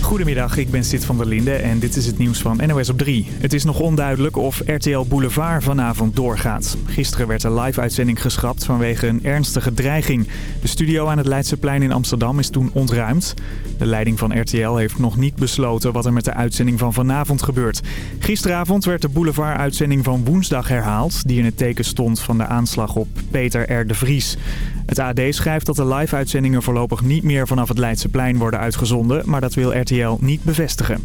Goedemiddag, ik ben Sid van der Linde en dit is het nieuws van NOS op 3. Het is nog onduidelijk of RTL Boulevard vanavond doorgaat. Gisteren werd de live-uitzending geschrapt vanwege een ernstige dreiging. De studio aan het Leidseplein in Amsterdam is toen ontruimd. De leiding van RTL heeft nog niet besloten wat er met de uitzending van vanavond gebeurt. Gisteravond werd de Boulevard-uitzending van woensdag herhaald... die in het teken stond van de aanslag op Peter R. de Vries. Het AD schrijft dat de live-uitzendingen voorlopig niet meer vanaf het Leidseplein worden uitgezonden... maar dat wil RTL niet bevestigen.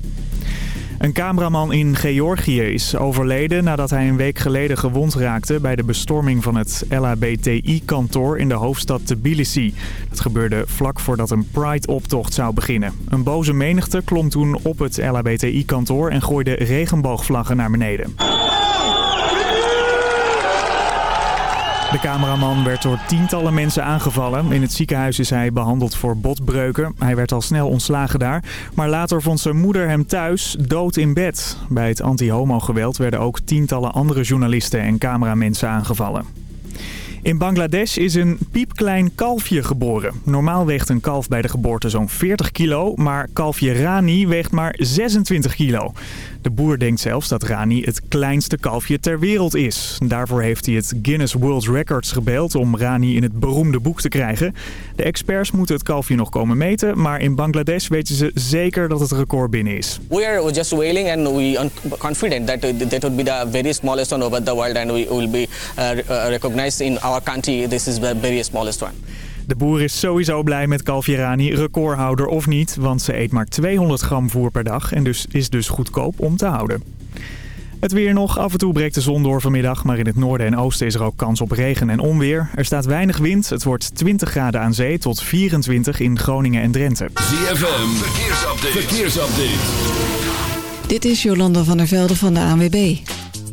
Een cameraman in Georgië is overleden nadat hij een week geleden gewond raakte bij de bestorming van het LHBTI-kantoor in de hoofdstad Tbilisi. Dat gebeurde vlak voordat een Pride-optocht zou beginnen. Een boze menigte klom toen op het LHBTI-kantoor en gooide regenboogvlaggen naar beneden. De cameraman werd door tientallen mensen aangevallen. In het ziekenhuis is hij behandeld voor botbreuken. Hij werd al snel ontslagen daar. Maar later vond zijn moeder hem thuis dood in bed. Bij het anti-homo-geweld werden ook tientallen andere journalisten en cameramensen aangevallen. In Bangladesh is een piepklein kalfje geboren. Normaal weegt een kalf bij de geboorte zo'n 40 kilo, maar kalfje Rani weegt maar 26 kilo. De boer denkt zelfs dat Rani het kleinste kalfje ter wereld is. Daarvoor heeft hij het Guinness World Records gebeld om Rani in het beroemde boek te krijgen. De experts moeten het kalfje nog komen meten, maar in Bangladesh weten ze zeker dat het record binnen is. We are just waiting and we are confident that that would be the very smallest one over the world and we will be uh, recognized in our country. This is the very smallest one. De boer is sowieso blij met kalfje Rani, recordhouder of niet, want ze eet maar 200 gram voer per dag en dus is dus goedkoop om te houden. Het weer nog. Af en toe breekt de zon door vanmiddag, maar in het noorden en oosten is er ook kans op regen en onweer. Er staat weinig wind. Het wordt 20 graden aan zee tot 24 in Groningen en Drenthe. ZFM, verkeersupdate. verkeersupdate. Dit is Jolanda van der Velde van de ANWB.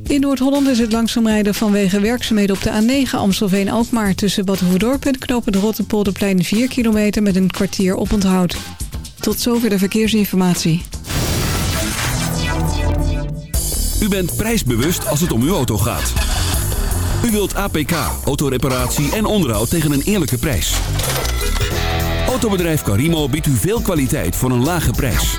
In Noord-Holland is het langzaam rijden vanwege werkzaamheden op de A9 Amstelveen-Alkmaar... tussen Bad en Knopen de Rotterpolderplein 4 kilometer met een kwartier op onthoud. Tot zover de verkeersinformatie. U bent prijsbewust als het om uw auto gaat. U wilt APK, autoreparatie en onderhoud tegen een eerlijke prijs. Autobedrijf Carimo biedt u veel kwaliteit voor een lage prijs.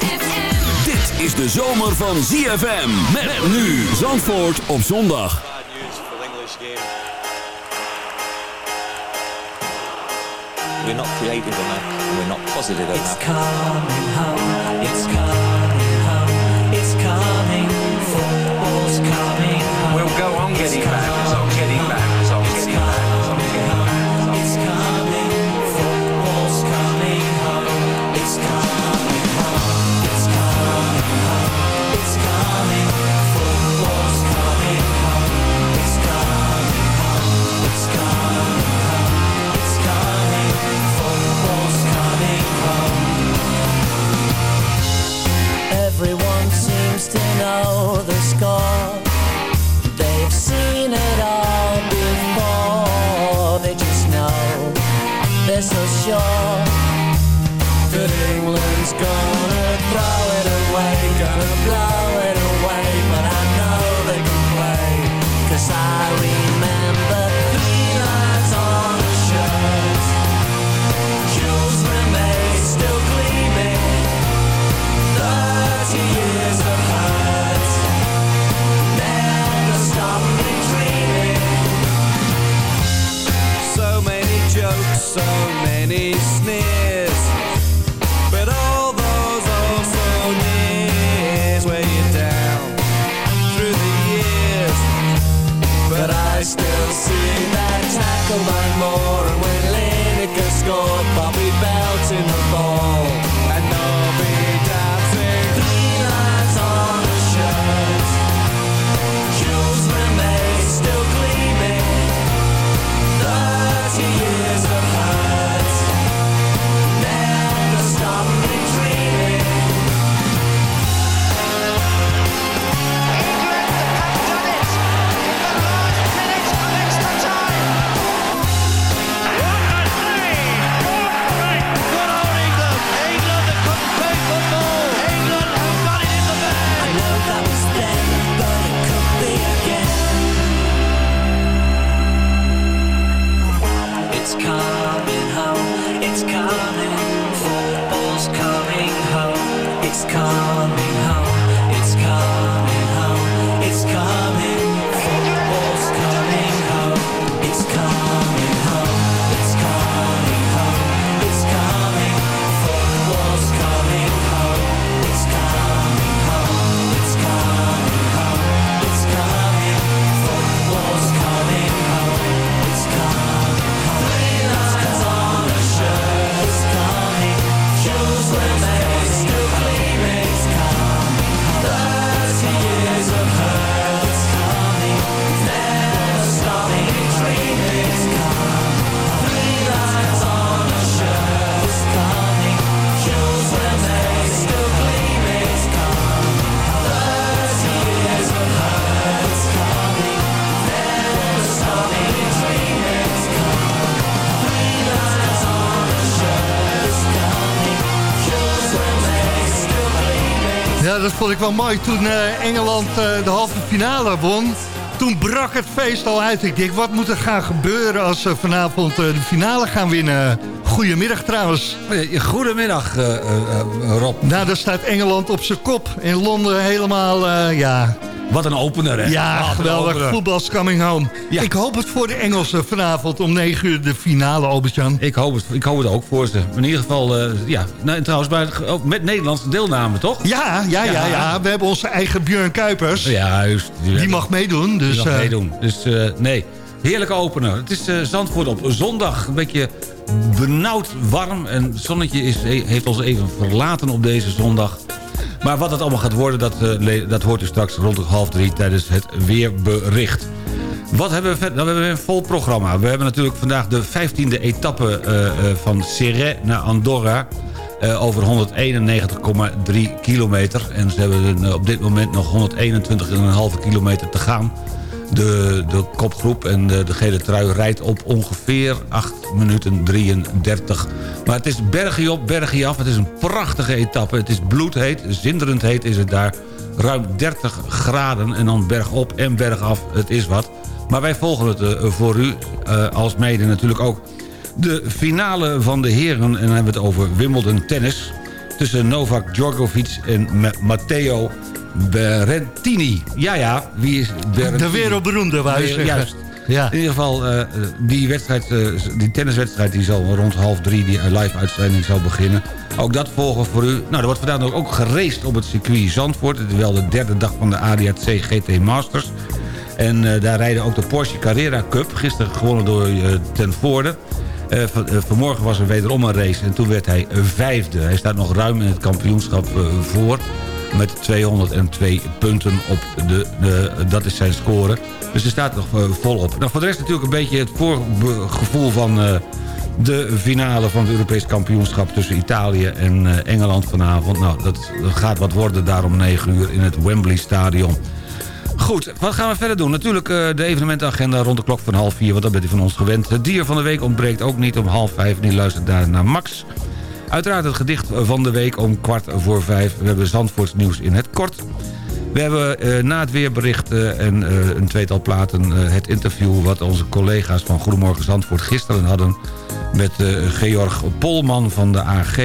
Is de zomer van ZFM. Met nu Zandvoort op zondag. We're not creative enough. We're not positive enough. It's coming home. It's coming home. It's coming. Football's coming home. We'll go on getting back. Dat vond ik wel mooi. Toen eh, Engeland eh, de halve finale won... toen brak het feest al uit. Ik denk, wat moet er gaan gebeuren als ze vanavond eh, de finale gaan winnen? Goedemiddag trouwens. Goedemiddag, Rob. Nou, daar staat Engeland op zijn kop. In Londen helemaal, ja... Wat een opener, hè? Ja, geweldig. Voetbal's coming home. Ja. Ik hoop het voor de Engelsen vanavond om 9 uur de finale, Albert-Jan. Ik hoop, het, ik hoop het ook voor ze. In ieder geval, eh, ja. Nou, en trouwens, bij, het- ook met Nederlandse deelname, toch? Ja, ja, ja, Ja. ja. We hebben onze eigen Björn Kuipers. Ja, juist. Die mag meedoen. Die Dus, mag eh, meedoen. Dus eh, nee, heerlijke opener. Het is eh, Zandvoort op zondag. Een beetje benauwd warm. En het zonnetje is, heeft ons even verlaten op deze zondag. Maar wat het allemaal gaat worden, dat, eh, dat hoort u straks rond half drie tijdens het weerbericht. Wat hebben we verder? Nou, we hebben een vol programma. We hebben natuurlijk vandaag de 15e etappe eh, eh, van Serret naar Andorra. over 191,3 kilometer. En ze hebben op dit moment nog 121,5 kilometer te gaan. De, de kopgroep en de, de gele trui rijdt op ongeveer 8 minuten 33. Maar het is bergje op, bergje af. Het is een prachtige etappe. Het is bloedheet, zinderend heet is het daar. Ruim 30 graden en dan bergop en bergaf. Het is wat. Maar wij volgen het eh, voor u, eh, als mede natuurlijk ook de finale van de heren. En dan hebben we het over Wimbledon tennis. Tussen Novak Djokovic en Ma- Matteo Berrettini. Ja, ja, wie is Berrettini? De wereldberoemde, wou je. Juist. Ja. In ieder geval, eh, die, wedstrijd, eh, die tenniswedstrijd die zal rond half drie, die live-uitzending zal beginnen. Ook dat volgen voor u. Nou, er wordt vandaag ook, ook geraced op het circuit Zandvoort. Het is wel de derde dag van de ADAC GT Masters. En eh, daar rijden ook de Porsche Carrera Cup. Gisteren gewonnen door eh, Ten Voorde. Eh, van- eh, vanmorgen was er wederom een race en toen werd hij eh, vijfde. Hij staat nog ruim in het kampioenschap eh, voor. Met 202 punten op de, de... Dat is zijn score. Dus hij staat nog eh, volop. Nou, voor de rest natuurlijk een beetje het voorgevoel van... eh, de finale van het Europees kampioenschap tussen Italië en eh, Engeland vanavond. Nou, dat, gaat wat worden daar om 9 uur in het Wembley Stadion. Goed, wat gaan we verder doen? Natuurlijk de evenementenagenda rond de klok van half vier, want dat bent u van ons gewend. Het dier van de week ontbreekt ook niet om half vijf en die luistert daar naar Max. Uiteraard het gedicht van de week om kwart voor vijf. We hebben Zandvoorts nieuws in het kort. We hebben eh, na het weerbericht en eh, een tweetal platen eh, het interview... wat onze collega's van Goedemorgen Zandvoort gisteren hadden... met Georg Polman van de AG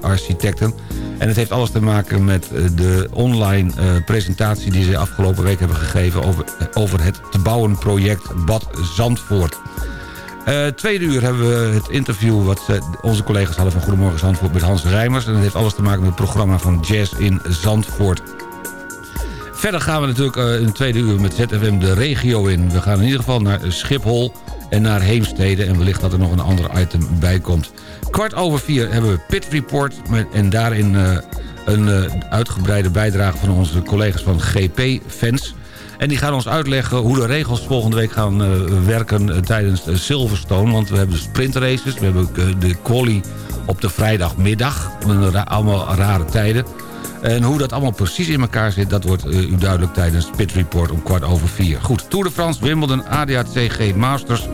Architecten. En het heeft alles te maken met de online presentatie... die ze afgelopen week hebben gegeven over, over het te bouwen project Bad Zandvoort. Eh, tweede uur hebben we het interview wat eh, onze collega's hadden van Goedemorgen Zandvoort met Hans Rijmers. En dat heeft alles te maken met het programma van Jazz in Zandvoort. Verder gaan we natuurlijk eh, in het tweede uur met ZFM de regio in. We gaan in ieder geval naar Schiphol en naar Heemstede. En wellicht dat er nog een ander item bij komt. Kwart over vier hebben we Pit Report. En daarin een uitgebreide bijdrage van onze collega's van GP-fans. En die gaan ons uitleggen hoe de regels volgende week gaan eh, werken eh, tijdens eh, Silverstone. Want we hebben sprintraces, we hebben de quali op de vrijdagmiddag. Allemaal rare tijden. En hoe dat allemaal precies in elkaar zit... dat wordt u duidelijk tijdens Pit Report om kwart over vier. Goed, Tour de France, Wimbledon, ADACG Masters...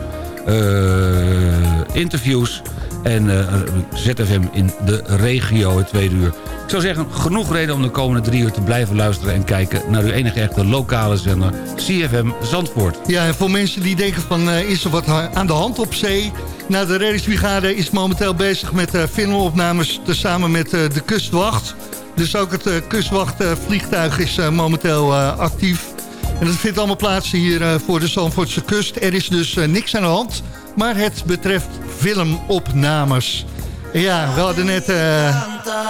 eh, interviews en eh, ZFM in de regio het tweede uur. Ik zou zeggen, genoeg reden om de komende drie uur te blijven luisteren... en kijken naar uw enige echte lokale zender, CFM Zandvoort. Ja, en voor mensen die denken van eh, is er wat aan de hand op zee? Nou, de reddingsbrigade is momenteel bezig met uh, filmopnames... tezamen met de kustwacht. Dus ook het uh, kustwachtvliegtuig is uh, momenteel uh, actief. En dat vindt allemaal plaats hier voor de Zandvoortse kust. Er is dus niks aan de hand, maar het betreft filmopnames. Ja, we hadden net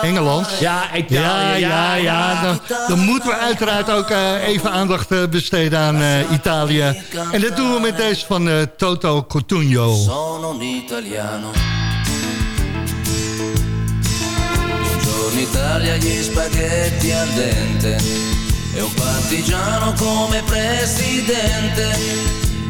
Engeland. Ja, Italië. Ja, ja, ja. Dan, dan moeten we uiteraard ook even aandacht besteden aan Italië. En dat doen we met deze van Toto Cotugno. Sono un italiano. in Italia gli spaghetti al dente e un partigiano come presidente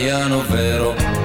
italiano vero.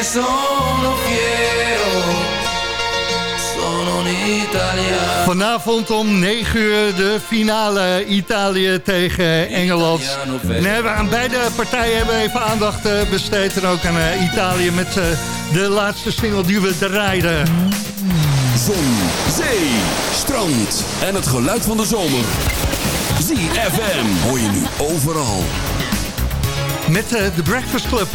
Ne sono fiero. Sono un italiano. Vanavond om 9 uur de finale Italië tegen Engeland. En hebben we aan beide partijen hebben we even aandacht eh, besteed. En ook aan eh, Italië met eh, de laatste single die we draaiden. Zon, zee, strand en het geluid van de zomer. ZFM hoor je nu overal. Met de Breakfast Club.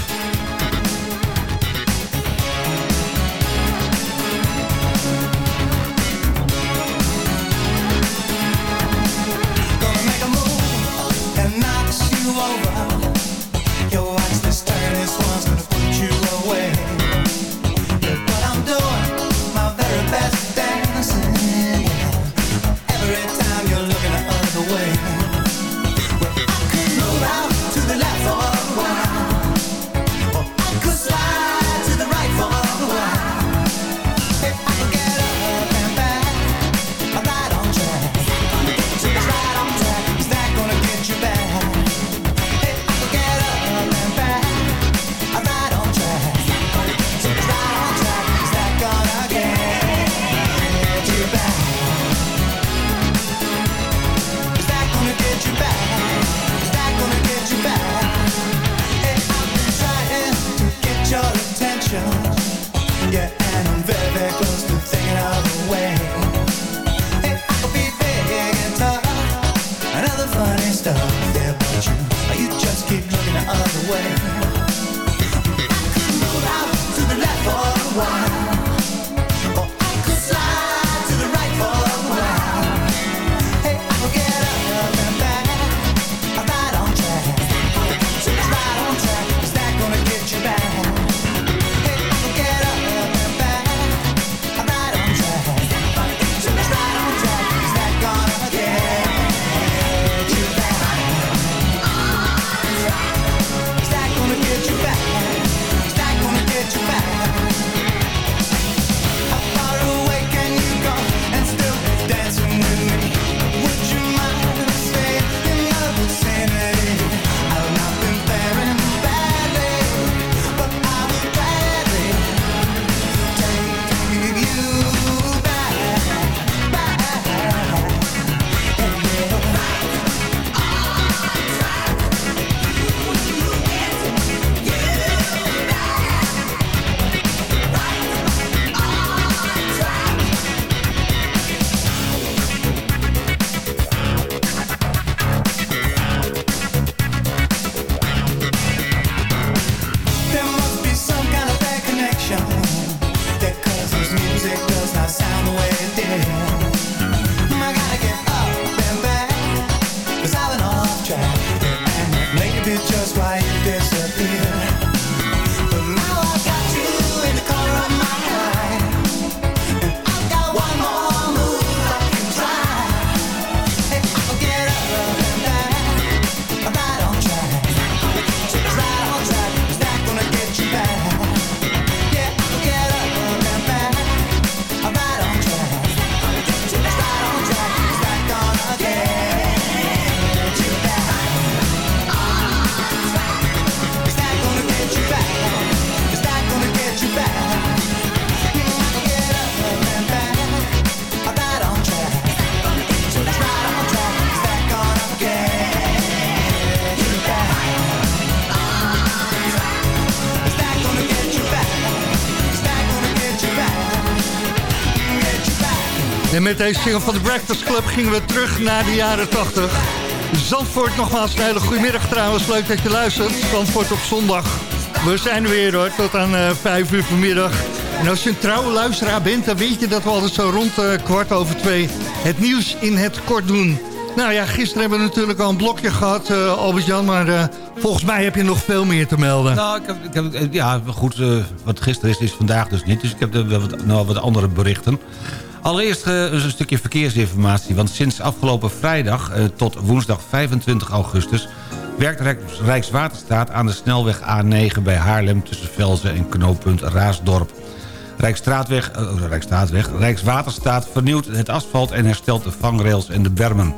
Met deze single van de Breakfast Club gingen we terug naar de jaren 80. Zandvoort nogmaals een hele goede middag trouwens. Leuk dat je luistert. Zandvoort op zondag. We zijn er weer hoor, tot aan eh 5 uur vanmiddag. En als je een trouwe luisteraar bent, dan weet je dat we altijd zo rond eh, kwart over twee het nieuws in het kort doen. Nou ja, gisteren hebben we natuurlijk al een blokje gehad, eh, Albert-Jan, maar volgens mij heb je nog veel meer te melden. Nou, ik heb, ik heb, eh, ja, goed, eh, wat gisteren is, is vandaag dus niet. Dus ik heb wel wat, nou, wat andere berichten. Allereerst eh, een stukje verkeersinformatie. Want sinds afgelopen vrijdag tot woensdag 25 augustus... werkt Rijks- Rijkswaterstaat aan de snelweg A9 bij Haarlem... tussen Velzen en knooppunt Raasdorp. Rijksstraatweg, Rijksstraatweg, Rijkswaterstaat vernieuwt het asfalt... en herstelt de vangrails en de bermen.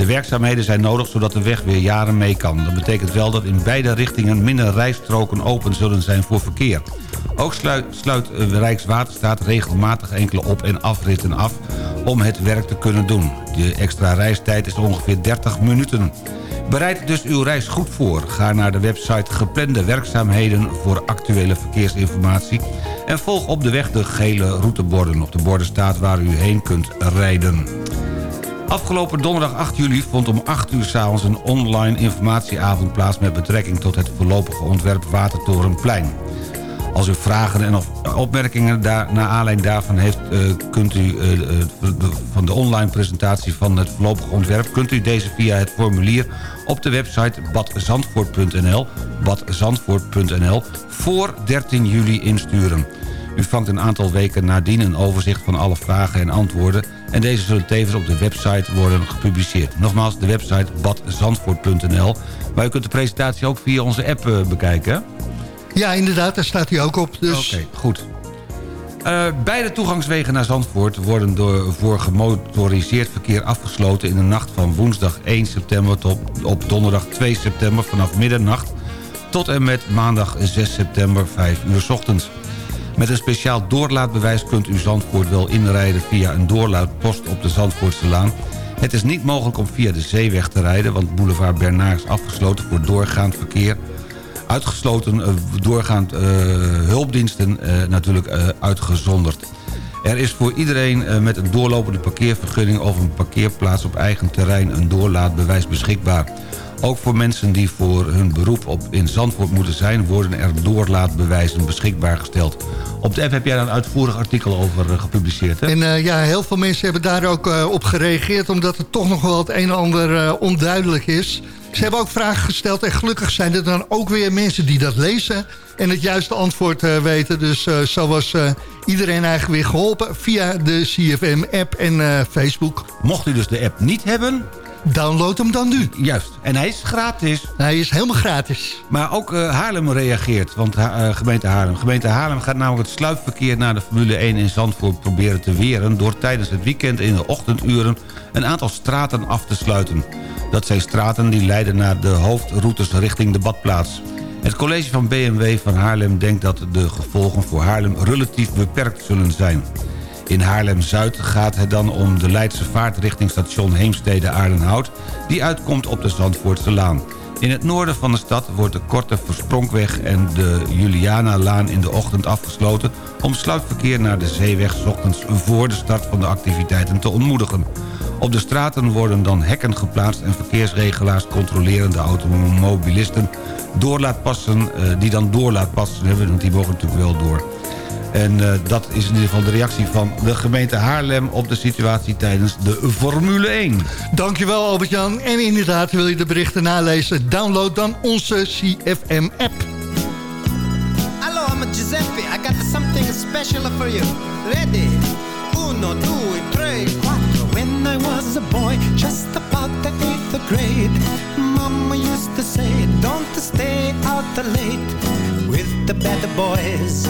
De werkzaamheden zijn nodig zodat de weg weer jaren mee kan. Dat betekent wel dat in beide richtingen minder rijstroken open zullen zijn voor verkeer. Ook sluit, sluit eh, Rijkswaterstaat regelmatig enkele op- en afritten af om het werk te kunnen doen. De extra reistijd is ongeveer 30 minuten. Bereid dus uw reis goed voor. Ga naar de website geplande werkzaamheden voor actuele verkeersinformatie... en volg op de weg de gele routeborden. Op de borden staat waar u heen kunt rijden. Afgelopen donderdag 8 juli vond om 8 uur s'avonds een online informatieavond plaats... met betrekking tot het voorlopige ontwerp Watertorenplein. Als u vragen en of opmerkingen daar, naar aanleiding daarvan heeft... eh, kunt u eh, eh, van de online presentatie van het voorlopige ontwerp... kunt u deze via het formulier op de website badzandvoort.nl badzandvoort.nl voor 13 juli insturen. U vangt een aantal weken nadien een overzicht van alle vragen en antwoorden... en deze zullen tevens op de website worden gepubliceerd. Nogmaals, de website badzandvoort.nl... maar u kunt de presentatie ook via onze app eh, bekijken. Ja, inderdaad, daar staat hij ook op. Dus Oké, goed. Eh, beide toegangswegen naar Zandvoort worden door, voor gemotoriseerd verkeer afgesloten... in de nacht van woensdag 1 september tot op donderdag 2 september vanaf middernacht... tot en met maandag 6 september 5 uur 's ochtends. Met een speciaal doorlaatbewijs kunt u Zandvoort wel inrijden... via een doorlaatpost op de Zandvoortse Laan. Het is niet mogelijk om via de zeeweg te rijden... want boulevard Bernard is afgesloten voor doorgaand verkeer Uitgesloten eh, doorgaand eh, hulpdiensten eh, natuurlijk eh, uitgezonderd. Er is voor iedereen met een doorlopende parkeervergunning... of een parkeerplaats op eigen terrein een doorlaatbewijs beschikbaar. Ook voor mensen die voor hun beroep op in Zandvoort moeten zijn... worden er doorlaatbewijzen beschikbaar gesteld. Op de app heb jij daar een uitvoerig artikel over eh, gepubliceerd, hè? En eh, ja, heel veel mensen hebben daar ook eh, op gereageerd... omdat er toch nog wel het een en ander onduidelijk is. Ze hebben ook vragen gesteld en gelukkig zijn er dan ook weer mensen die dat lezen... en het juiste antwoord weten. Dus zo was iedereen eigenlijk weer geholpen via de CFM-app en Facebook. Mocht u dus de app niet hebben... Download hem dan nu. Juist. En hij is gratis. Hij is helemaal gratis. Maar ook eh, Haarlem reageert, want eh, gemeente Haarlem. Gemeente Haarlem gaat namelijk het sluipverkeer naar de Formule 1 in Zandvoort proberen te weren... door tijdens het weekend in de ochtenduren een aantal straten af te sluiten. Dat zijn straten die leiden naar de hoofdroutes richting de badplaats. Het college van BMW van Haarlem denkt dat de gevolgen voor Haarlem relatief beperkt zullen zijn. In Haarlem-Zuid gaat het dan om de Leidse vaart richting station Heemstede-Aardenhout... die uitkomt op de Zandvoortse Laan. In het noorden van de stad wordt de korte Versprongweg en de Juliana-laan in de ochtend afgesloten... om sluipverkeer naar de zeeweg ochtends voor de start van de activiteiten te ontmoedigen. Op de straten worden dan hekken geplaatst en verkeersregelaars controleren de automobilisten doorlaatpassen, eh, die dan doorlaatpassen hebben, want die mogen natuurlijk wel door. En eh, dat is in ieder geval de reactie van de gemeente Haarlem... op de situatie tijdens de Formule 1. Dankjewel Albert-Jan. En inderdaad, wil je de berichten nalezen? Download dan onze CFM-app. Hello, I'm Giuseppe. I got something special for you. Ready? Uno, due, tre, quattro. When I was a boy, just about the eighth grade, Mama used to say, don't stay out late with the bad boys.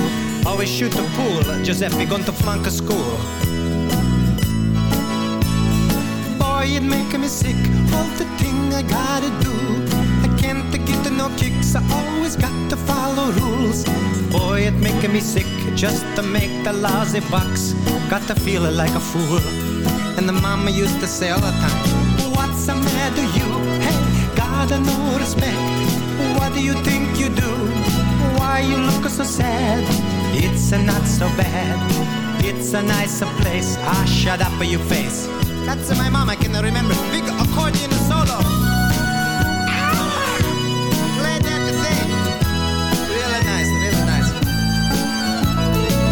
Always shoot the pool. Giuseppe going to flunk a school. Boy, it make me sick. All the thing I gotta do. I can't get no kicks. I always got to follow rules. Boy, it make me sick just to make the lousy bucks. Got to feel like a fool. And the mama used to say all the time, What's the matter, you? Hey, gotta no respect. What do you think you do? Why you look so sad? It's a not so bad. It's a nice place. Ah, shut up, your face. That's my mom. I can remember. Big accordion solo. Play that thing. Really nice, really nice.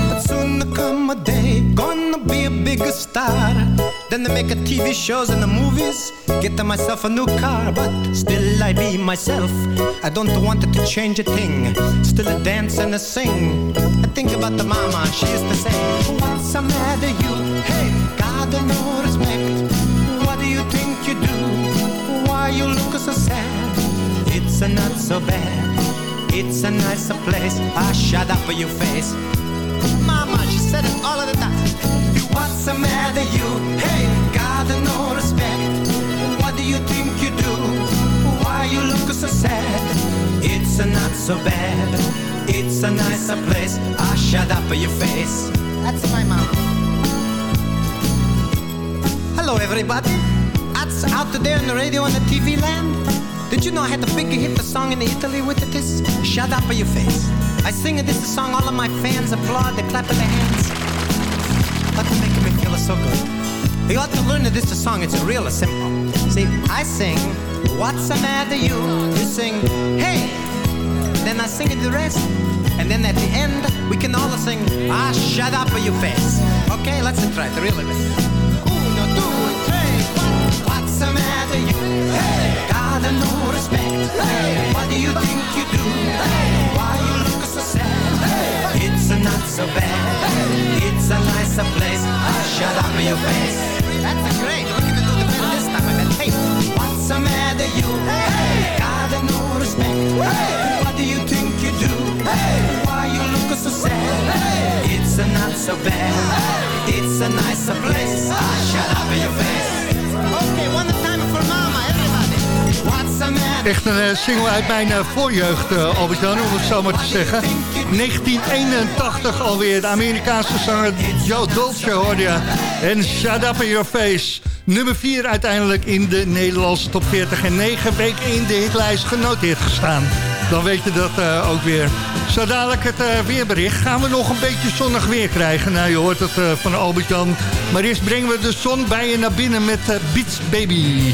But soon come a day, gonna be a bigger star. Then they make a TV shows and the movies. Get myself a new car, but still I be myself. I don't want to change a thing. Still a dance and a sing. I think about the mama, she used to say, What's the matter, you? Hey, God, no respect. What do you think you do? Why you look so sad? It's not so bad. It's a nicer place. I shut up for your face. She said it all of the time. You, What's the matter, you? Hey, got no respect. What do you think you do? Why you look so sad? It's a not so bad. It's a nicer place. Ah, shut up your face. That's my mom. Hello, everybody. That's out there on the radio and the TV land. Did you know I had the big hit the song in Italy with this? Shut up your face. I sing it, this song, all of my fans applaud, they clap their hands. That's making me feel so good. You ought to learn that this is a song, it's a real simple. See, I sing, what's the matter you? You sing, hey! Then I sing it the rest. And then at the end, we can all sing, ah, shut up for your face. Okay, let's try it really. Uno, tre, quattro. What's the matter you? Hey! Got no respect. Hey! What do you think you do? Hey! It's not so bad. It's a nicer place. Ah, shut up your face. That's great. We're gonna do the better this time. I bet. Hey, what's the matter you? Hey! Got no respect. Hey! What do you think you do? Hey! Why you look so sad? Hey! It's not so bad. Hey, It's a nicer place. Ah, shut up your face. Okay, one Echt een eh, single uit mijn eh, voorjeugd, eh, Albert-Jan, om het zo maar te zeggen. 1981 alweer, de Amerikaanse zanger Joe Dolce hoorde je. En Shut Up In Your Face. Nummer 4 uiteindelijk in de Nederlandse top 40 en 9 weken in de hitlijst genoteerd gestaan. Dan weet je dat ook weer. Zo het weerbericht. Gaan we nog een beetje zonnig weer krijgen? Nou, je hoort het van Albert-Jan. Maar eerst brengen we de zon bij je naar binnen met Beats Baby.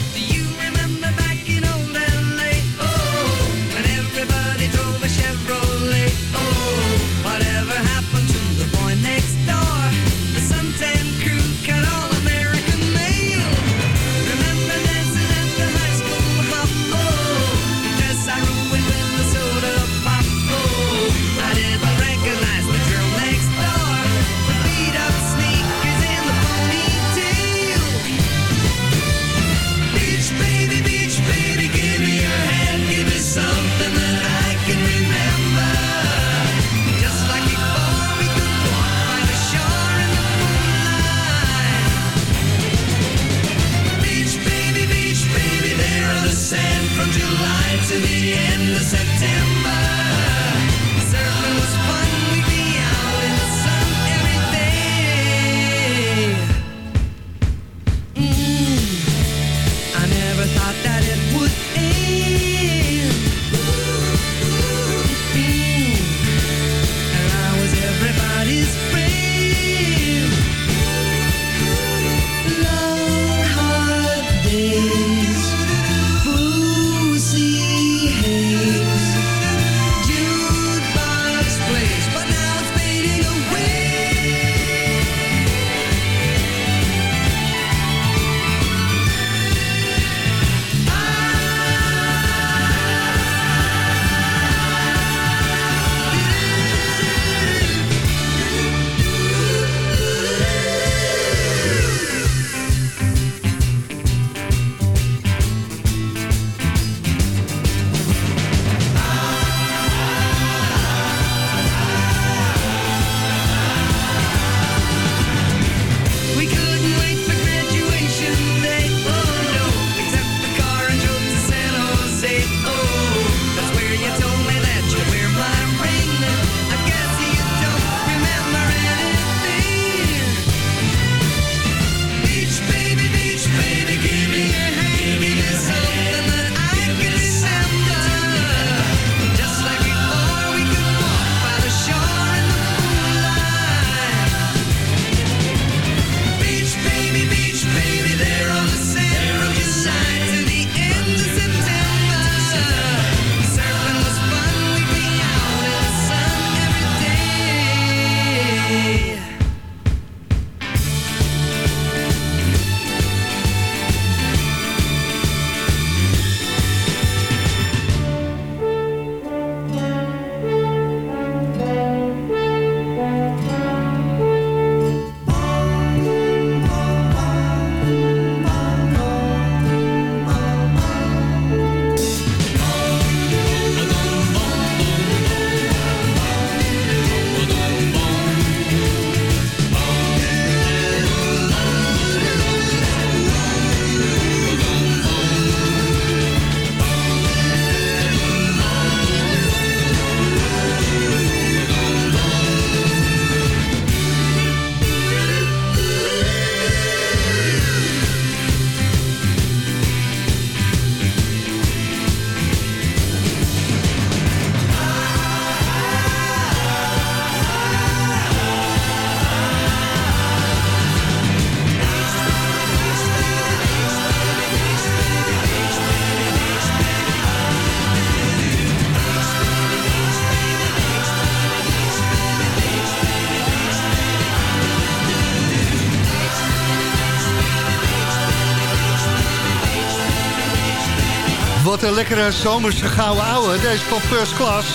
Lekkere zomerse gouden ouwe. Deze van First Class.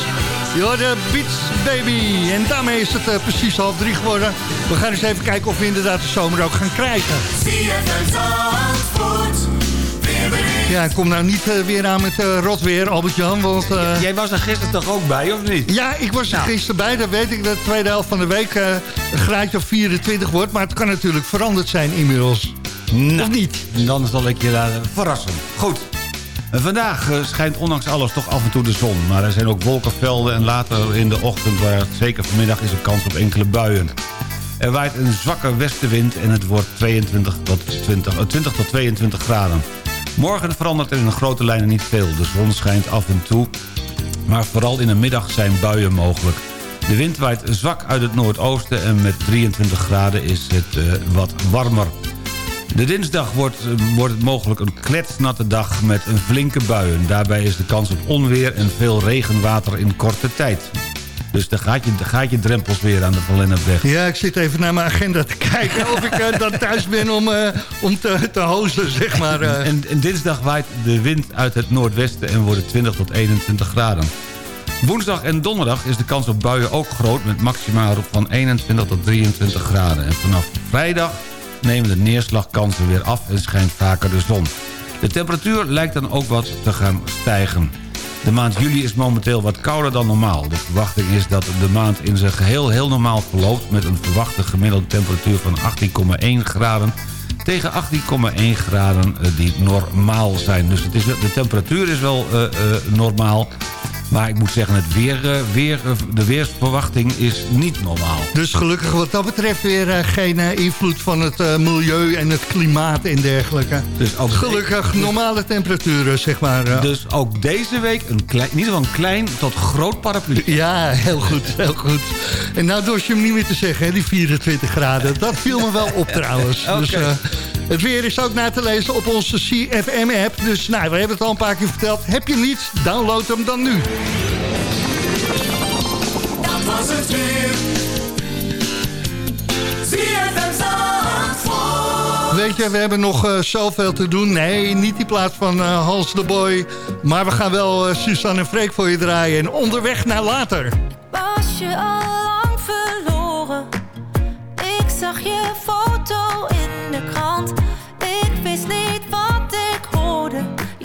Yo, de Beats Baby. En daarmee is het eh, precies half drie geworden. We gaan eens even kijken of we inderdaad de zomer ook gaan krijgen. Ja, kom nou niet eh, weer aan met uh, rotweer, Albert-Jan. Want, eh, Jij was er gisteren toch ook bij, of niet? Ja, ik was er Nou. gisteren bij. Dan weet ik dat de tweede helft van de week eh, een graadje of 24 wordt. Maar het kan natuurlijk veranderd zijn inmiddels. Nou, Of niet? Dan zal ik je laten verrassen. Goed. Vandaag eh, schijnt ondanks alles toch af en toe de zon. Maar er zijn ook wolkenvelden en later in de ochtend... waar zeker vanmiddag is een kans op enkele buien. Er waait een zwakke westenwind en het wordt 22 tot 20, eh, 20 tot 22 graden. Morgen verandert er in de grote lijnen niet veel. De zon schijnt af en toe. Maar vooral in de middag zijn buien mogelijk. De wind waait zwak uit het noordoosten en met 23 graden is het eh, wat warmer. De dinsdag wordt, wordt het mogelijk een kletsnatte dag met een flinke buien. Daarbij is de kans op onweer en veel regenwater in korte tijd. Dus dan gaat je, dan gaat je drempels weer aan de Van Lennepweg. Ja, ik zit even naar mijn agenda te kijken of ik eh, dan thuis ben om, eh, om te, te hozen, zeg maar. eh. En, en dinsdag waait de wind uit het noordwesten en wordt het 20 tot 21 graden. Woensdag en donderdag is de kans op buien ook groot... met maximaal van 21 tot 23 graden. En vanaf vrijdag nemen de neerslagkansen weer af en schijnt vaker de zon. De temperatuur lijkt dan ook wat te gaan stijgen. De maand juli is momenteel wat kouder dan normaal. De verwachting is dat de maand in zijn geheel heel normaal verloopt... met een verwachte gemiddelde temperatuur van 18,1 graden... tegen 18,1 graden eh, die normaal zijn. Dus het is, de temperatuur is wel eh, eh, normaal... Maar ik moet zeggen, het weer, eh, weer, eh, de weersverwachting is niet normaal. Dus gelukkig wat dat betreft weer eh, geen invloed van het milieu en het klimaat en dergelijke. Dus ook Gelukkig normale temperaturen, zeg maar. Dus ook deze week een klein, in ieder geval een klein tot groot paraplu. Ja, heel goed, heel goed. En nou dorst je hem niet meer te zeggen, hè, die 24 graden. Dat viel me wel op trouwens. Dus, het weer is ook na te lezen op onze CFM-app. Dus nou, we hebben het al een paar keer verteld. Heb je niet? Download hem dan nu. Dat was het weer. Weet je, we hebben nog eh, zoveel te doen. Nee, niet die plaats van eh, Hans de Boy. Maar we gaan wel eh, Suzanne en Freek voor je draaien. En onderweg naar later. Was je al lang verloren? Ik zag je foto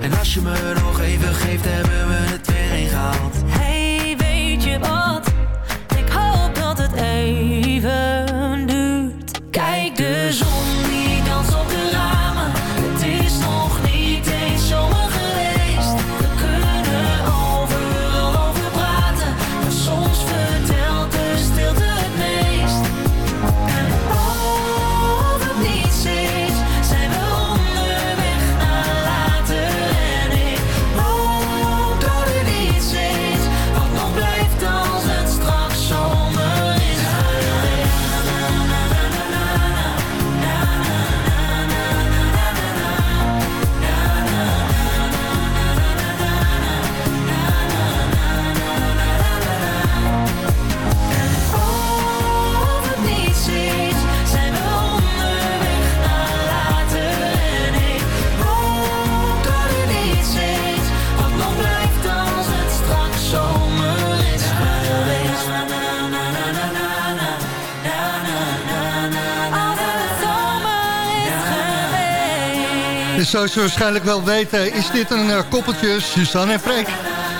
En als je me nog even geeft, hebben we het weer ingehaald. Hey, zoals je waarschijnlijk wel weten is dit een eh, koppeltje, Suzanne en Freek.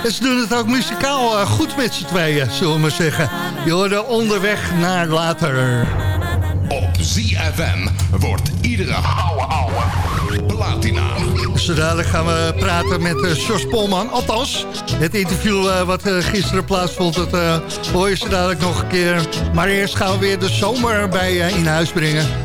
En ze doen het ook muzikaal eh, goed met z'n tweeën, zullen we maar zeggen. Je hoorde onderweg naar later. Op ZFM wordt iedere ouwe ouwe platina. Zo dadelijk gaan we praten met Jos Polman. Althans, het interview wat gisteren plaatsvond, dat hoor je zo dadelijk nog een keer. Maar eerst gaan we weer de zomer bij in huis brengen.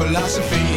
philosophy.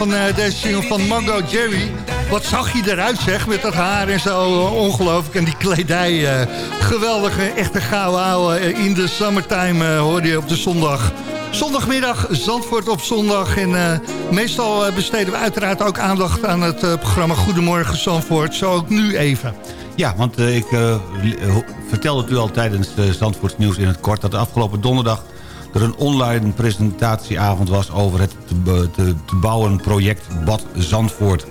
Van eh, deze van Mango Jerry. Wat zag je eruit zeg, met dat haar en zo, ongelooflijk. En die kledij, eh, geweldige, echte gouden ouwe. eh, in de summertime hoorde je op de zondag. Zondagmiddag, Zandvoort op zondag. En meestal besteden we uiteraard ook aandacht aan het programma Goedemorgen Zandvoort. Zo ook nu even. Ja, want ik vertelde het u al tijdens de Zandvoorts nieuws in het kort... dat de afgelopen donderdag er een online presentatieavond was... over het te, bouwen project Bad Zandvoort.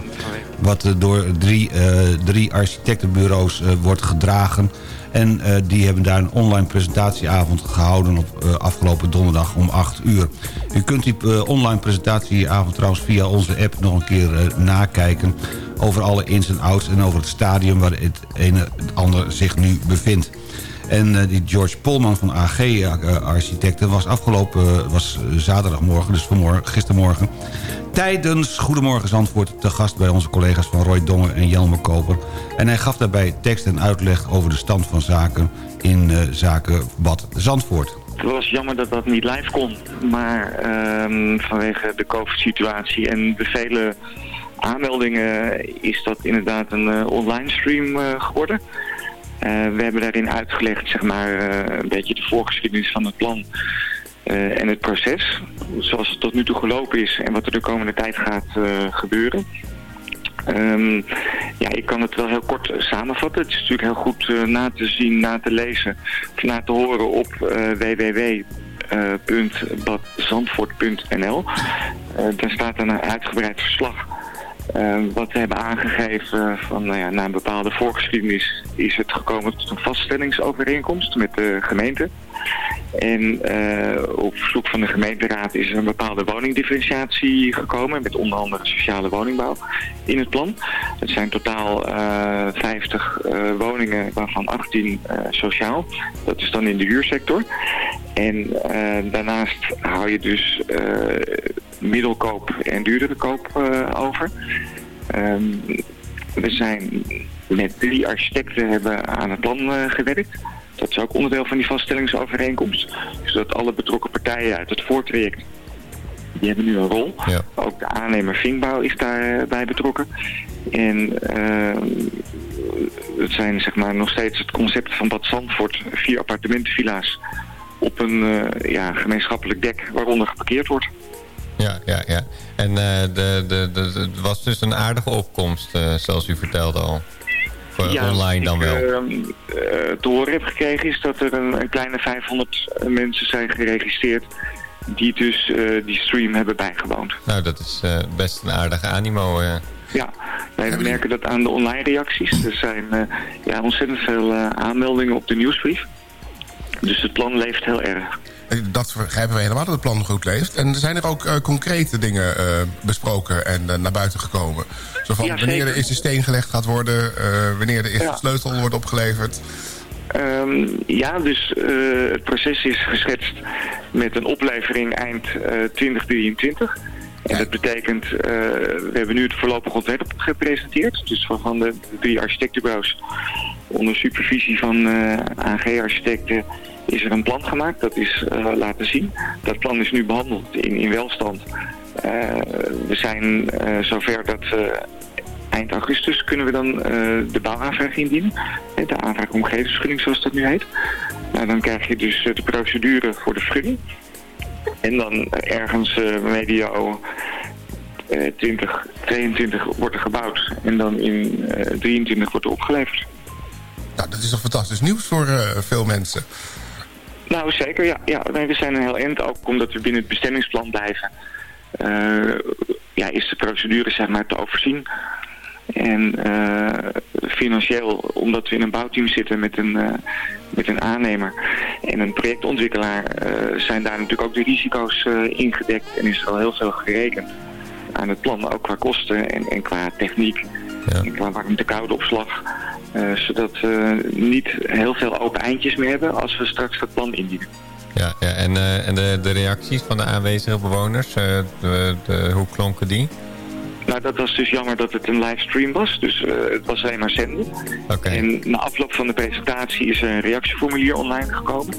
Wat eh, door drie, eh, drie architectenbureaus eh, wordt gedragen. En die hebben daar een online presentatieavond gehouden... op afgelopen donderdag om 8 uur. U kunt die online presentatieavond trouwens via onze app nog een keer nakijken... over alle ins en outs en over het stadium waar het ene het ander zich nu bevindt. En eh, die George Polman van AG eh, Architecten was afgelopen eh, was zaterdagmorgen, dus vanmorgen, gistermorgen... tijdens Goedemorgen Zandvoort te gast bij onze collega's van Roy Dongen en Jelmer Koper. En hij gaf daarbij tekst en uitleg over de stand van zaken in zaken Bad Zandvoort. Het was jammer dat dat niet live kon, maar ehm, vanwege de COVID-situatie en de vele aanmeldingen is dat inderdaad een online stream geworden. Eh, we hebben daarin uitgelegd zeg maar, eh, een beetje de voorgeschiedenis van het plan eh, en het proces. Zoals het tot nu toe gelopen is en wat er de komende tijd gaat gebeuren. Ehm, ja, ik kan het wel heel kort samenvatten. Het is natuurlijk heel goed na te zien, na te lezen, of na te horen op eh www.badzandvoort.nl. Daar staat een uitgebreid verslag wat we hebben aangegeven van nou ja, na een bepaalde voorgeschiedenis is het gekomen tot een vaststellingsovereenkomst met de gemeente. En eh, op verzoek van de gemeenteraad is er een bepaalde woningdifferentiatie gekomen met onder andere sociale woningbouw in het plan. Het zijn totaal eh 50 eh, woningen waarvan 18 eh, sociaal. Dat is dan in de huursector. En daarnaast hou je dus middelkoop en duurdere koop over. Ehm, we zijn met drie architecten hebben aan het plan gewerkt. Dat is ook onderdeel van die vaststellingsovereenkomst. Zodat alle betrokken partijen uit het voortraject, die hebben nu een rol. Ook de aannemer Vinkbouw is daarbij betrokken. En ehm, het zijn zeg maar nog steeds het concept van Bad Zandvoort, vier appartementenvilla's op een eh, ja, gemeenschappelijk dek waaronder geparkeerd wordt. Ja, ja, ja. En eh, de, de, de, het was dus een aardige opkomst, eh, zoals u vertelde al. Voor online dan wel. Wat ik ehm, eh, te horen heb gekregen is dat er een, een kleine 500 mensen zijn geregistreerd die dus eh, die stream hebben bijgewoond. Nou, dat is eh, best een aardige animo. eh. Ja, wij merken dat aan de online reacties. Er zijn eh, ja, ontzettend veel eh, aanmeldingen op de nieuwsbrief. Dus het plan leeft heel erg. Dat begrijpen we helemaal dat het plan goed leeft. En zijn er ook eh, concrete dingen eh, besproken en eh, naar buiten gekomen? Zo van Ja, wanneer zeker. de eerste steen gelegd gaat worden, eh, wanneer de eerste Ja. sleutel wordt opgeleverd. Ehm, ja, dus eh, het proces is geschetst met een oplevering eind eh, 2023. En dat betekent, eh, we hebben nu het voorlopig ontwerp gepresenteerd. Dus van van de drie architectenbureaus onder supervisie van eh, AG-architecten is er een plan gemaakt. Dat is eh, laten zien. Dat plan is nu behandeld in, in welstand. We zijn zover dat eind augustus kunnen we dan eh, de bouwaanvraag indienen. De aanvraag omgevingsvergunning zoals dat nu heet. Nou, dan krijg je dus de procedure voor de vergunning. En dan eh, ergens eh, medio eh 2022 wordt er gebouwd. En dan in eh 23 wordt er opgeleverd. Nou, dat is toch fantastisch nieuws voor eh, veel mensen. Nou, zeker. Ja, ja nee, we zijn een heel eind. Ook omdat we binnen het bestemmingsplan blijven. eh, ja, is de procedure zeg maar te overzien. En eh, financieel, omdat we in een bouwteam zitten met een, eh, met een aannemer en een projectontwikkelaar, eh, zijn daar natuurlijk ook de risico's ingedekt en is er al heel veel gerekend aan het plan, ook qua kosten en, en qua techniek en qua warmte-koude opslag. eh, zodat we niet heel veel open eindjes meer hebben als we straks dat plan indienen. Ja, ja en, en de, de reacties van de aanwezige bewoners, de, de, hoe klonken die? Nou, dat was dus jammer dat het een livestream was. Dus eh, het was alleen maar zenden. En na afloop van de presentatie is er een reactieformulier online gekomen.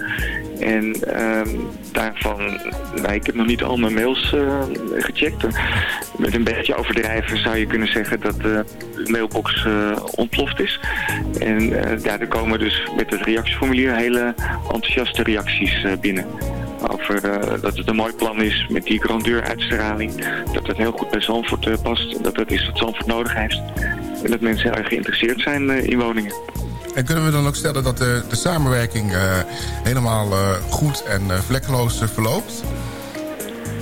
En ehm, daarvan, nou, ik heb nog niet al mijn mails eh, gecheckt. Met een beetje overdrijven zou je kunnen zeggen dat de mailbox eh, ontploft is. En er komen dus met het reactieformulier hele enthousiaste reacties binnen. Over eh, dat het een mooi plan is met die grandeur-uitstraling. Dat het heel goed bij Zandvoort eh, past. Dat dat is wat Zandvoort nodig heeft. En dat mensen erg geïnteresseerd zijn eh, in woningen. En kunnen we dan ook stellen dat de, de samenwerking helemaal goed en vlekkeloos verloopt?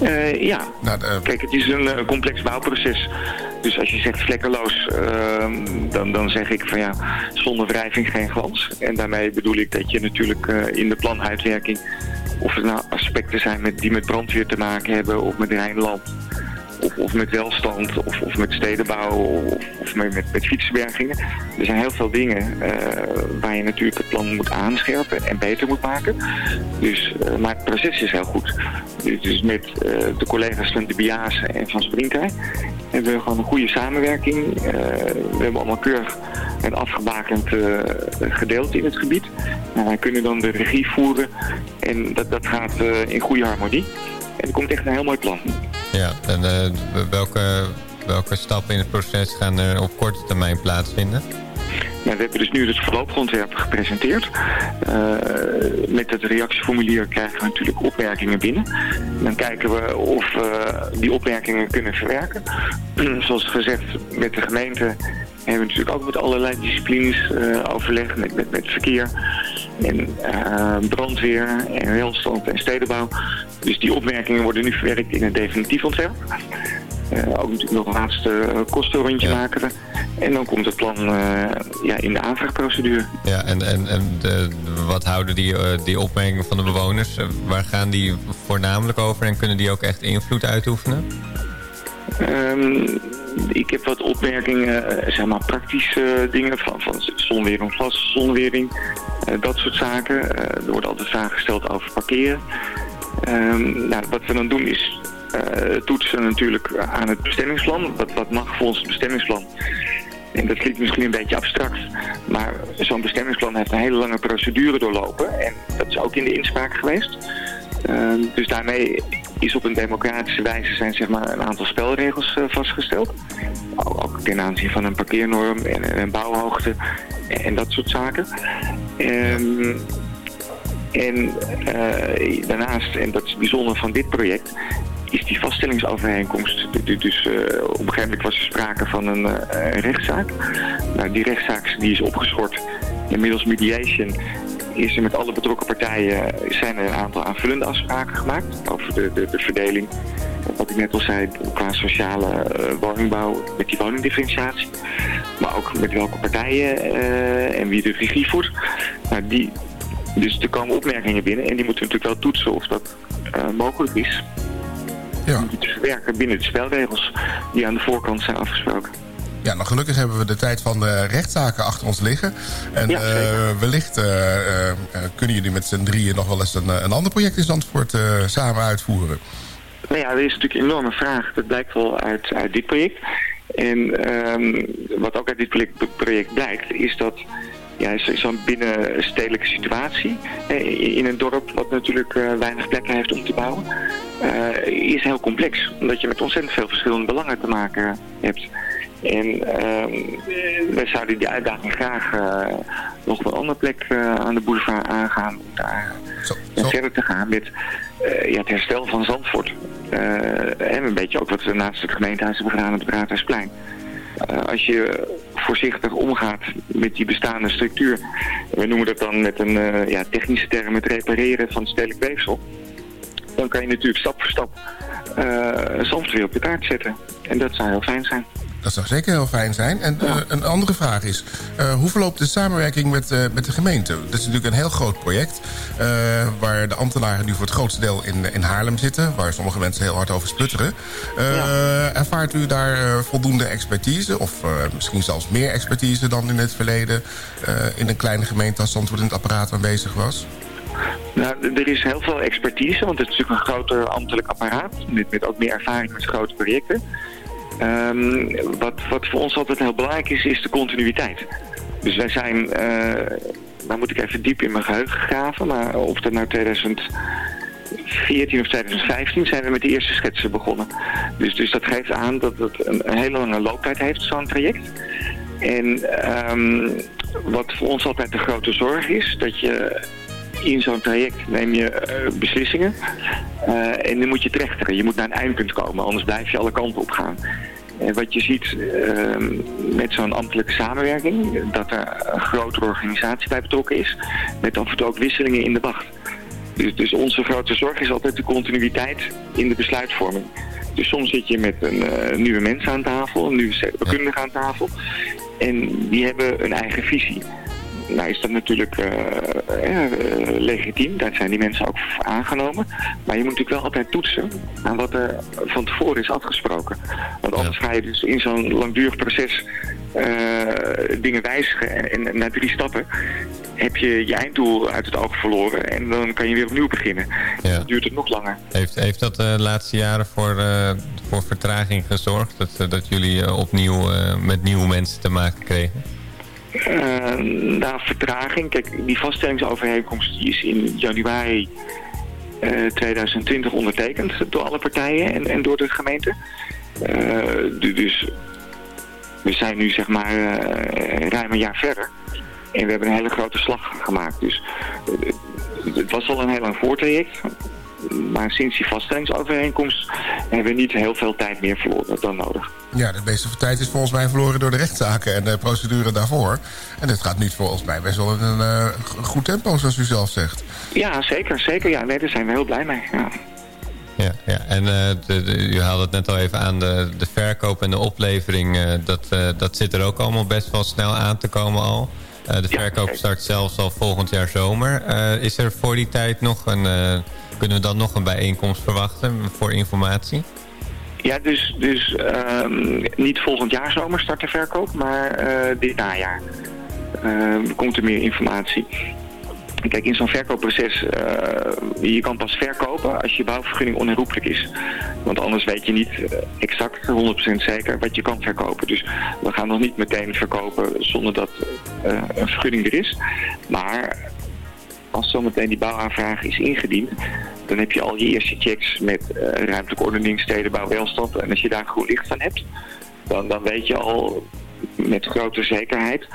Eh, ja, Nou, de- kijk, het is een eh, complex bouwproces. Dus als je zegt vlekkeloos, ehm, dan, dan zeg ik van ja, zonder wrijving geen glans. En daarmee bedoel ik dat je natuurlijk eh, in de planuitwerking, of het nou aspecten zijn met, die met brandweer te maken hebben, of met Rijnland, of, met welstand, of, of met stedenbouw, of, met, met. Er zijn heel veel dingen eh, waar je natuurlijk het plan moet aanscherpen en beter moet maken. Dus, eh, maar het proces is heel goed. Dus, dus met eh, de collega's van de Biase en van Springtij hebben we gewoon een goede samenwerking. We hebben allemaal keurig en afgebakend gedeeld in het gebied. Nou, wij kunnen dan de regie voeren en dat, dat gaat in goede harmonie. En er komt echt een heel mooi plan. Ja, en eh, welke, welke stappen in het proces gaan er op korte termijn plaatsvinden? Nou, we hebben dus nu het voorlopig gepresenteerd. Eh, met het reactieformulier krijgen we natuurlijk opmerkingen binnen. Dan kijken we of we die opmerkingen kunnen verwerken. Zoals gezegd, met de gemeente hebben we natuurlijk ook met allerlei disciplines eh, overleg. Met, met, met verkeer en eh, brandweer en welstand en stedenbouw. Dus die opmerkingen worden nu verwerkt in een definitief ontwerp. Eh, ook natuurlijk nog een laatste eh, kostenrondje maken we. En dan komt het plan eh, ja, in de aanvraagprocedure. Ja, en, en, en de, wat houden die, die opmerkingen van de bewoners? waar gaan die voornamelijk over en kunnen die ook echt invloed uitoefenen? Ehm, ik heb wat opmerkingen, zeg maar praktische dingen van, van zonwering, glas, zonwering, dat soort zaken. Er worden altijd vragen gesteld over parkeren. Ehm, nou, wat we dan doen is eh, toetsen natuurlijk aan het bestemmingsplan. Wat, wat mag volgens het bestemmingsplan? En dat klinkt misschien een beetje abstract, maar zo'n bestemmingsplan heeft een hele lange procedure doorlopen. En dat is ook in de inspraak geweest. Ehm, dus daarmee is op een democratische wijze zijn zeg maar, een aantal spelregels eh, vastgesteld. Ook, ten aanzien van een parkeernorm en een bouwhoogte en, en dat soort zaken. Ehm, en eh, daarnaast, en dat is bijzonder van dit project, is die vaststellingsovereenkomst. Du- du- Dus eh, op een gegeven moment was er sprake van een, eh, rechtszaak. Nou, die rechtszaak die is opgeschort. Inmiddels mediation is er met alle betrokken partijen zijn er een aantal aanvullende afspraken gemaakt over de, de, de verdeling. Wat ik net al zei, qua sociale woningbouw met die woningdifferentiatie. Maar ook met welke partijen en wie de regie voert. Nou, die, dus er komen opmerkingen binnen en die moeten we natuurlijk wel toetsen of dat eh, mogelijk is. Ja. Om die te verwerken binnen de spelregels die aan de voorkant zijn afgesproken. Ja, nou gelukkig hebben we de tijd van de rechtszaken achter ons liggen. En Ja, eh, wellicht eh, kunnen jullie met z'n drieën nog wel eens een, een ander project in Zandvoort samen uitvoeren. Nou ja, er is natuurlijk een enorme vraag. Dat blijkt wel uit, uit dit project. En ehm, wat ook uit dit project blijkt, is dat ja, zo- zo'n binnenstedelijke situatie eh, in een dorp wat natuurlijk eh, weinig plekken heeft om te bouwen, eh, is heel complex. Omdat je met ontzettend veel verschillende belangen te maken hebt. En ehm, wij zouden die uitdaging graag nog op een andere plek aan de boulevard aangaan. Om daar verder te gaan met ja, het herstel van Zandvoort. En een beetje ook wat we naast het gemeentehuis hebben gedaan op het Raadhuisplein. Eh, als je voorzichtig omgaat met die bestaande structuur, we noemen dat dan met een eh, ja, technische term het repareren van stedelijk weefsel, dan kan je natuurlijk stap voor stap eh Zandvoort weer op de kaart zetten. En dat zou heel fijn zijn. Dat zou zeker heel fijn zijn. En eh, een andere vraag is, eh, hoe verloopt de samenwerking met, eh, met de gemeente? Dat is natuurlijk een heel groot project... waar de ambtenaren nu voor het grootste deel in, in Haarlem zitten... waar sommige mensen heel hard over sputteren. Eh, Ervaart u daar voldoende expertise... of misschien zelfs meer expertise dan in het verleden... in een kleine gemeente als Zandvoort in het apparaat aanwezig was? Nou, er is heel veel expertise, want het is natuurlijk een groter ambtelijk apparaat. Met, met ook meer ervaring met grote projecten. Ehm, wat, wat voor ons altijd heel belangrijk is, is de continuïteit. Dus wij zijn, eh nou moet ik even diep in mijn geheugen graven, maar of dat nou 2014 of 2015 zijn we met de eerste schetsen begonnen. Dus, dus dat geeft aan dat het een, een hele lange looptijd heeft, zo'n traject. En ehm, wat voor ons altijd de grote zorg is, dat je in zo'n traject neem je eh, beslissingen eh, en dan moet je trechteren. Je moet naar een eindpunt komen, anders blijf je alle kanten op gaan. En wat je ziet ehm, met zo'n ambtelijke samenwerking, dat er een grotere organisatie bij betrokken is, met af en toe ook wisselingen in de wacht. Dus, dus onze grote zorg is altijd de continuïteit in de besluitvorming. Dus soms zit je met een eh, nieuwe mens aan tafel, een nieuwe stedenbouwkundige aan tafel. En die hebben een eigen visie. Nou is dat natuurlijk eh, eh, legitiem, daar zijn die mensen ook voor aangenomen. Maar je moet natuurlijk wel altijd toetsen aan wat er van tevoren is afgesproken. Want anders ga je dus in zo'n langdurig proces eh, dingen wijzigen. En, en na drie stappen heb je je einddoel uit het oog verloren. En dan kan je weer opnieuw beginnen. Dan duurt het nog langer. Heeft, heeft dat de laatste jaren voor, eh, voor vertraging gezorgd? Dat, eh, dat jullie eh, opnieuw eh, met nieuwe mensen te maken kregen? Eh, na vertraging, kijk, die vaststellingsovereenkomst die is in januari eh, 2020 ondertekend door alle partijen en, en door de gemeente. Eh, du- dus we zijn nu zeg maar eh, ruim een jaar verder. En we hebben een hele grote slag gemaakt. Dus eh, het was al een heel lang voortraject. Maar sinds die vaststellingsovereenkomst hebben we niet heel veel tijd meer verloren dan nodig. Ja, de meeste tijd is volgens mij verloren door de rechtszaken en de procedure daarvoor. En dit gaat nu volgens mij best wel in een eh, goed tempo, zoals u zelf zegt. Ja, zeker. zeker ja. Nee, daar zijn we heel blij mee. Ja. Ja, ja. en eh, de, de- u haalde het net al even aan, de, de verkoop en de oplevering, eh, dat, eh, dat zit er ook allemaal best wel snel aan te komen al. Eh, de verkoop start zelfs al volgend jaar zomer. Eh, is er voor die tijd nog een, eh, kunnen we dan nog een bijeenkomst verwachten voor informatie? Ja, dus, dus ehm, niet volgend jaar zomer start de verkoop, maar eh, dit najaar. Ehm, komt er meer informatie. Kijk, in zo'n verkoopproces, eh, je kan pas verkopen als je bouwvergunning onherroepelijk is. Want anders weet je niet eh, exact, 100% zeker, wat je kan verkopen. Dus we gaan nog niet meteen verkopen zonder dat eh, een vergunning er is. Maar als zometeen die bouwaanvraag is ingediend, dan heb je al je eerste checks met eh, ruimtelijke ordening, stedenbouw, welstand. En als je daar groen licht van hebt, dan, dan weet je al met grote zekerheid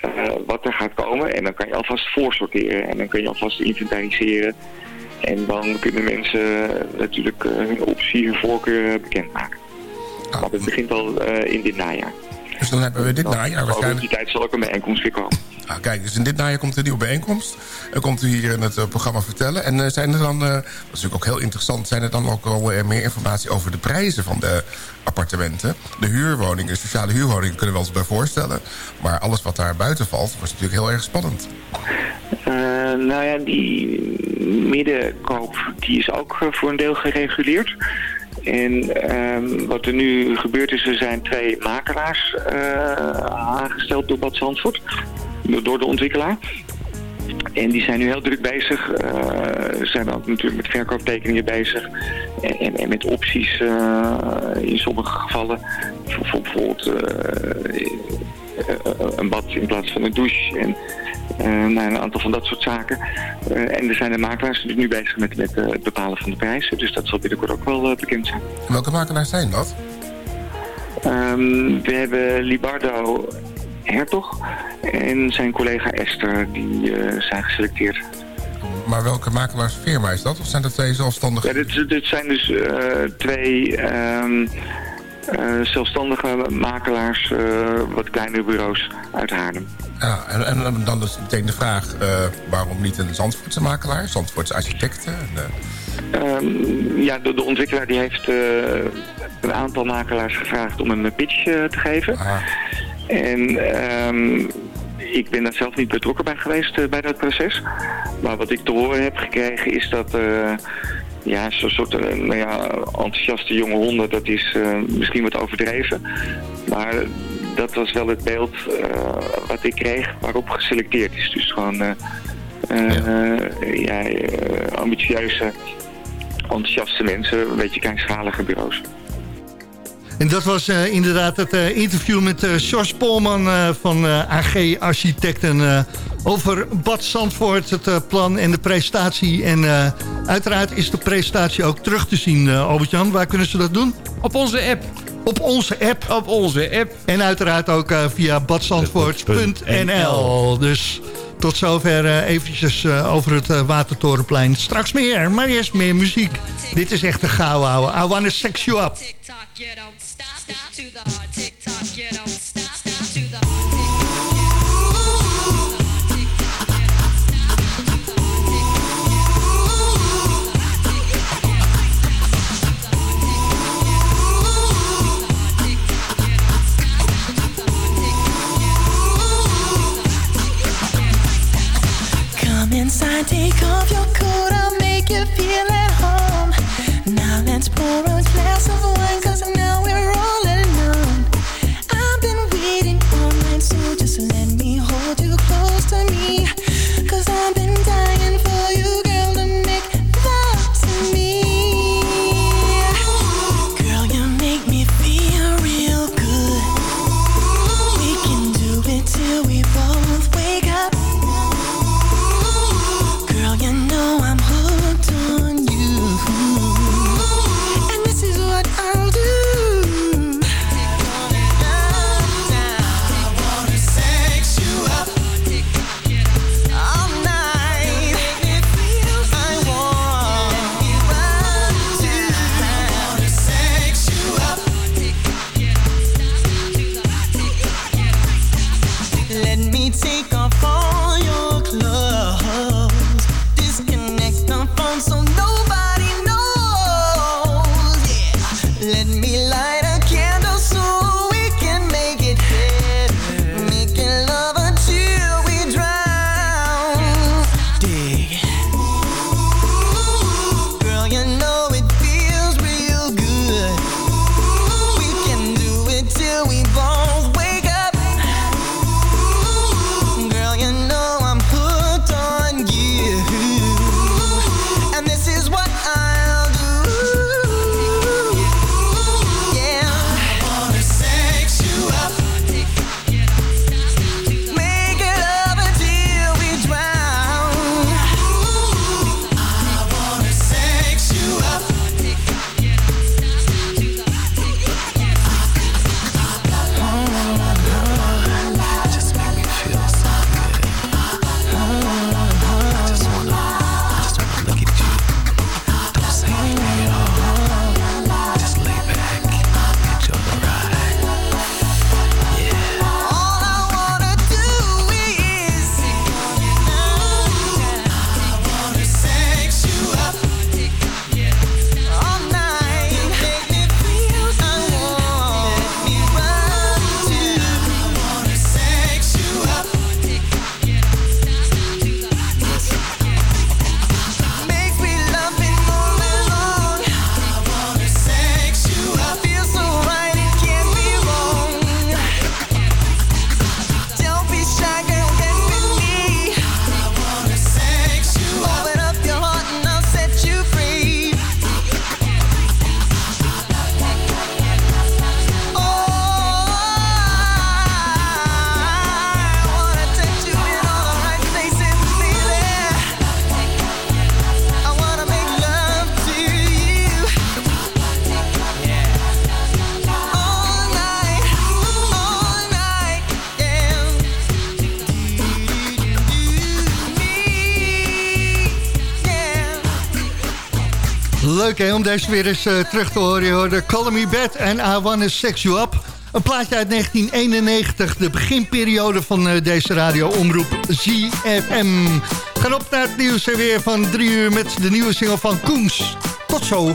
eh, wat er gaat komen. En dan kan je alvast voorsorteren en dan kun je alvast inventariseren. En dan kunnen mensen eh, natuurlijk hun optie, hun voorkeur bekendmaken. Maar het begint al in dit najaar. Dus dan hebben we dit najaar Over waarschijnlijk... die tijd zal ook een bijeenkomst weer komen. Ah, kijk, dus in dit najaar komt er een nieuwe bijeenkomst. En komt u hier in het eh, programma vertellen. En eh, zijn er dan, eh, dat is natuurlijk ook heel interessant... zijn er dan ook al meer informatie over de prijzen van de appartementen? De huurwoningen, sociale huurwoningen kunnen we ons bij voorstellen. Maar alles wat daar buiten valt, was natuurlijk heel erg spannend. Eh, nou ja, die middenkoop die is ook voor een deel gereguleerd. En ehm, wat er nu gebeurd is, er zijn twee makelaars eh, aangesteld door Bad Zandvoort, door- de ontwikkelaar. En die zijn nu heel druk bezig. eh, zijn ook natuurlijk met verkooptekeningen bezig. En, en, met opties eh, in sommige gevallen. Voor, voor bijvoorbeeld een bad in plaats van een douche. En nou, een aantal van dat soort zaken. Eh, en er zijn de makelaars dus nu bezig met, met eh, het bepalen van de prijzen. Dus dat zal binnenkort ook wel eh, bekend zijn. Welke makelaars zijn dat? Ehm, we hebben Libardo Hertog en zijn collega Esther, die eh, zijn geselecteerd. Maar welke makelaarsfirma is dat? Of zijn dat twee zelfstandige... Ja, dit, dit zijn dus eh, twee ehm, eh, zelfstandige makelaars, eh, wat kleinere bureaus uit Haarlem. Ja, en, en dan is meteen de vraag... eh, waarom niet een Zandvoortse makelaar? Zandvoortse architecten? En, eh, Ehm, ja, de, de ontwikkelaar die heeft eh, een aantal makelaars gevraagd om een pitch eh, te geven. En ehm, ik ben daar zelf niet betrokken bij geweest eh, bij dat proces. Maar wat ik te horen heb gekregen is dat... eh, ja, zo'n soort eh, nou ja, enthousiaste jonge honden, dat is eh, misschien wat overdreven. Maar dat was wel het beeld eh, wat ik kreeg waarop geselecteerd is. Dus gewoon ja, ambitieuze, enthousiaste mensen, een beetje kleinschalige bureaus. En dat was inderdaad het interview met uh, George Polman van AG Architecten... over Bad Zandvoort, het plan en de presentatie. En uiteraard is de presentatie ook terug te zien, Albert-Jan. Waar kunnen ze dat doen? Op onze app. Op onze app. Op onze app. En uiteraard ook via badzandvoort.nl. Dus tot zover uh, eventjes uh, over het uh, Watertorenplein. Straks meer, maar eerst meer muziek. Dit is echt een gauw ouwe. I wanna sex you up. Come inside, take off your heerlijk om deze weer eens eh, terug te horen. Je hoorde Call Me Bad en I Wanna Sex You Up. Een plaatje uit 1991, de beginperiode van uh, deze radioomroep ZFM. Gaan op naar het nieuws en weer van drie uur met de nieuwe single van Koens. Tot zo.